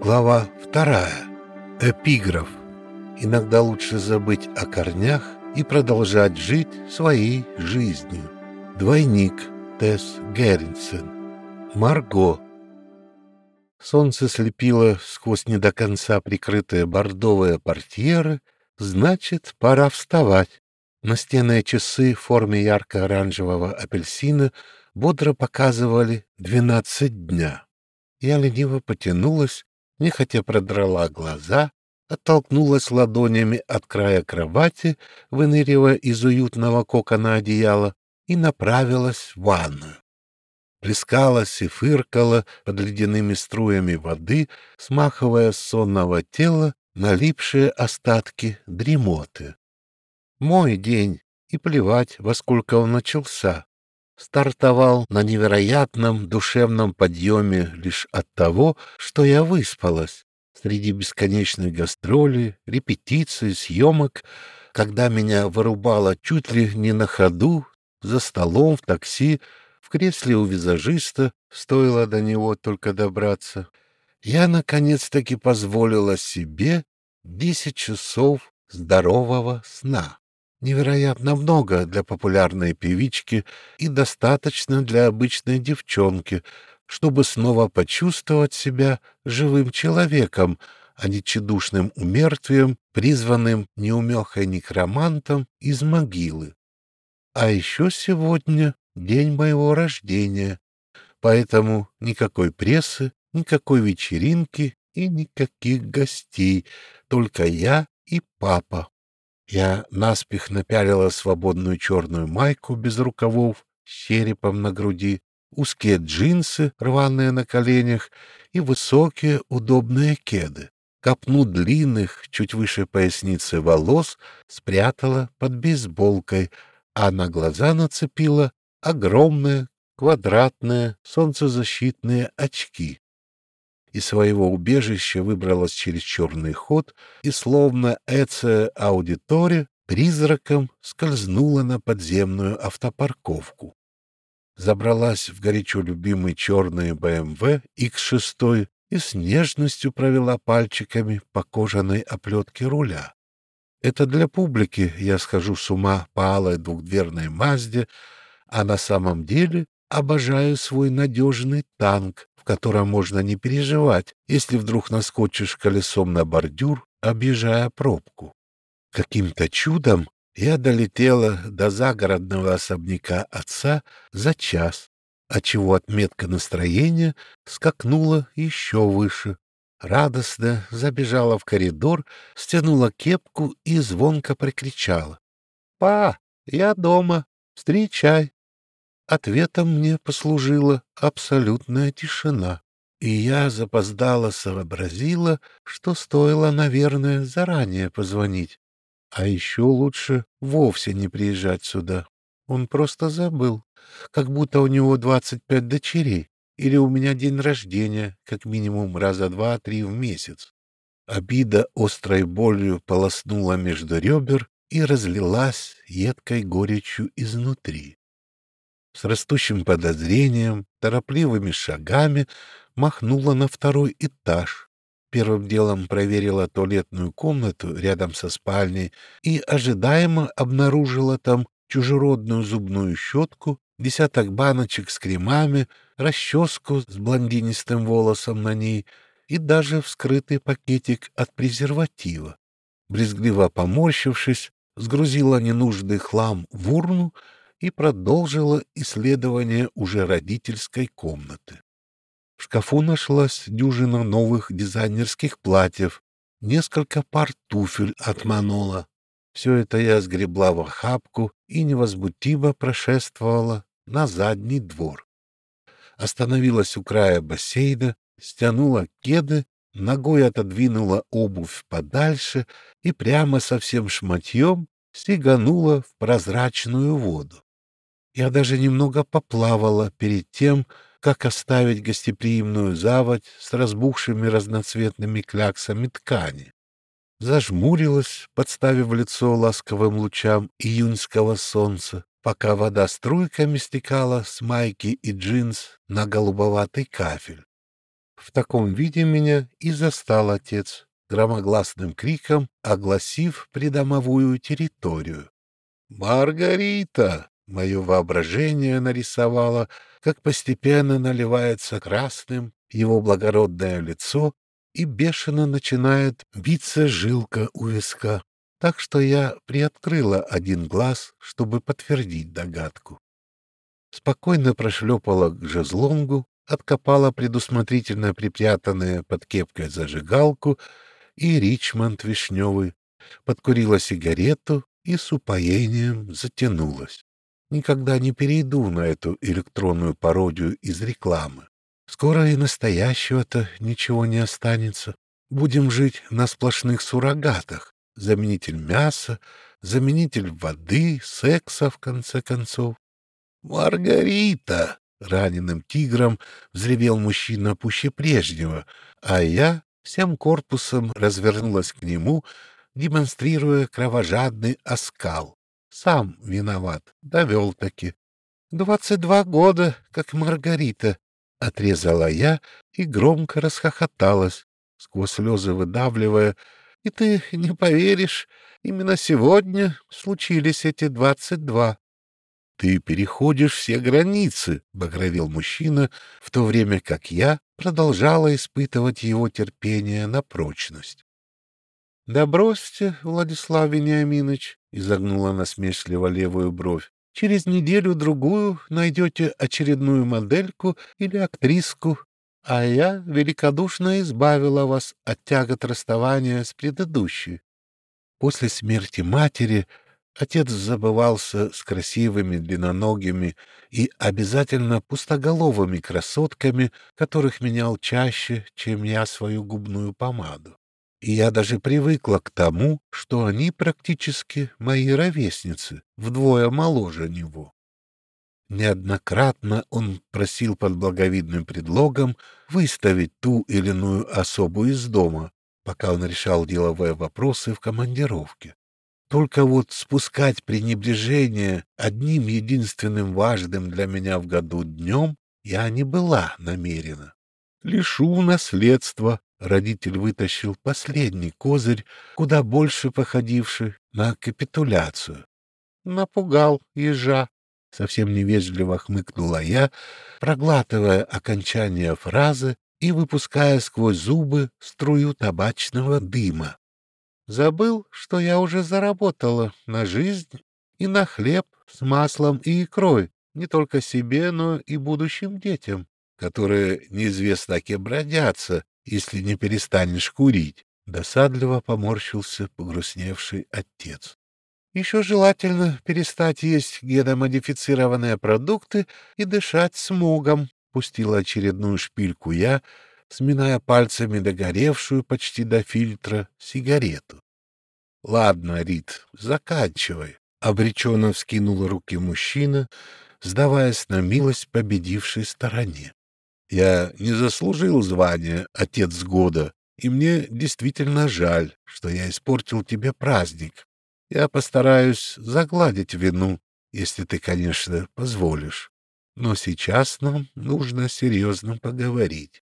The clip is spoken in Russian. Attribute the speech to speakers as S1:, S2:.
S1: Глава вторая. Эпиграф. Иногда лучше забыть о корнях и продолжать жить своей жизнью. Двойник. Тесс Герринсен. Марго. Солнце слепило сквозь не до конца прикрытые бордовые портьеры, значит, пора вставать. Настенные часы в форме ярко-оранжевого апельсина бодро показывали двенадцать дня. Я лениво потянулась, нехотя продрала глаза, оттолкнулась ладонями от края кровати, выныривая из уютного кокона одеяла, и направилась в ванную. Плескалась и фыркала под ледяными струями воды, смахивая с сонного тела налипшие остатки дремоты. Мой день, и плевать, во сколько он начался стартовал на невероятном душевном подъеме лишь от того, что я выспалась. Среди бесконечной гастроли, репетиций, съемок, когда меня вырубало чуть ли не на ходу, за столом, в такси, в кресле у визажиста, стоило до него только добраться, я наконец-таки позволила себе десять часов здорового сна. Невероятно много для популярной певички и достаточно для обычной девчонки, чтобы снова почувствовать себя живым человеком, а не тщедушным умертвием, призванным неумехой некромантом из могилы. А еще сегодня день моего рождения, поэтому никакой прессы, никакой вечеринки и никаких гостей, только я и папа. Я наспех напялила свободную черную майку без рукавов с черепом на груди, узкие джинсы, рваные на коленях, и высокие удобные кеды. Копну длинных, чуть выше поясницы волос спрятала под бейсболкой, а на глаза нацепила огромные квадратные солнцезащитные очки из своего убежища выбралась через черный ход и, словно эце аудитория, призраком скользнула на подземную автопарковку. Забралась в горячо любимый черный БМВ X6 и с нежностью провела пальчиками по кожаной оплетке руля. Это для публики я схожу с ума по алой двухдверной Мазде, а на самом деле обожаю свой надежный танк, котором можно не переживать, если вдруг наскочишь колесом на бордюр, объезжая пробку. Каким-то чудом я долетела до загородного особняка отца за час, отчего отметка настроения скакнула еще выше. Радостно забежала в коридор, стянула кепку и звонко прикричала. — Па, я дома, встречай. Ответом мне послужила абсолютная тишина, и я запоздало сообразила, что стоило, наверное, заранее позвонить. А еще лучше вовсе не приезжать сюда. Он просто забыл, как будто у него двадцать пять дочерей, или у меня день рождения, как минимум раза два-три в месяц. Обида острой болью полоснула между ребер и разлилась едкой горечью изнутри с растущим подозрением, торопливыми шагами махнула на второй этаж. Первым делом проверила туалетную комнату рядом со спальней и ожидаемо обнаружила там чужеродную зубную щетку, десяток баночек с кремами, расческу с блондинистым волосом на ней и даже вскрытый пакетик от презерватива. Брезгливо поморщившись, сгрузила ненужный хлам в урну и продолжила исследование уже родительской комнаты. В шкафу нашлась дюжина новых дизайнерских платьев, несколько пар туфель от Манола. Все это я сгребла в охапку и невозмутимо прошествовала на задний двор. Остановилась у края бассейна, стянула кеды, ногой отодвинула обувь подальше и прямо со всем шматьем сиганула в прозрачную воду. Я даже немного поплавала перед тем, как оставить гостеприимную заводь с разбухшими разноцветными кляксами ткани. Зажмурилась, подставив лицо ласковым лучам июньского солнца, пока вода струйками стекала с майки и джинс на голубоватый кафель. В таком виде меня и застал отец, громогласным криком огласив придомовую территорию. «Маргарита!» — мое воображение нарисовало, как постепенно наливается красным его благородное лицо и бешено начинает биться жилка у виска. Так что я приоткрыла один глаз, чтобы подтвердить догадку. Спокойно прошлепала к жезлонгу, откопала предусмотрительно припрятанное под кепкой зажигалку и Ричмонд вишневый, подкурила сигарету и с упоением затянулась. Никогда не перейду на эту электронную пародию из рекламы. Скоро и настоящего-то ничего не останется. Будем жить на сплошных суррогатах. Заменитель мяса, заменитель воды, секса, в конце концов. «Маргарита!» — раненым тигром взревел мужчина пуще прежнего, а я всем корпусом развернулась к нему, демонстрируя кровожадный оскал. Сам виноват, довел-таки. «Двадцать два года, как Маргарита», — отрезала я и громко расхохоталась, сквозь слезы выдавливая. «И ты не поверишь, именно сегодня случились эти двадцать два». «Ты переходишь все границы», — багровел мужчина, в то время как я продолжала испытывать его терпение на прочность. «Да бросьте, Владислав Вениаминович», — изогнула насмешливо левую бровь. Через неделю-другую найдете очередную модельку или актриску, а я великодушно избавила вас от тягот расставания с предыдущей. После смерти матери отец забывался с красивыми длинноногими и обязательно пустоголовыми красотками, которых менял чаще, чем я свою губную помаду и я даже привыкла к тому, что они практически мои ровесницы, вдвое моложе него. Неоднократно он просил под благовидным предлогом выставить ту или иную особу из дома, пока он решал деловые вопросы в командировке. Только вот спускать пренебрежение одним единственным важным для меня в году днем я не была намерена. Лишу наследства родитель вытащил последний козырь, куда больше походивший на капитуляцию. Напугал ежа. Совсем невежливо хмыкнула я, проглатывая окончание фразы и выпуская сквозь зубы струю табачного дыма. Забыл, что я уже заработала на жизнь и на хлеб с маслом и икрой, не только себе, но и будущим детям, которые неизвестно кем бродятся если не перестанешь курить, — досадливо поморщился погрустневший отец. Еще желательно перестать есть геномодифицированные продукты и дышать смогом, — пустила очередную шпильку я, сминая пальцами догоревшую почти до фильтра сигарету. — Ладно, Рит, заканчивай, — обреченно вскинула руки мужчина, сдаваясь на милость победившей стороне. Я не заслужил звания «Отец года», и мне действительно жаль, что я испортил тебе праздник. Я постараюсь загладить вину, если ты, конечно, позволишь. Но сейчас нам нужно серьезно поговорить.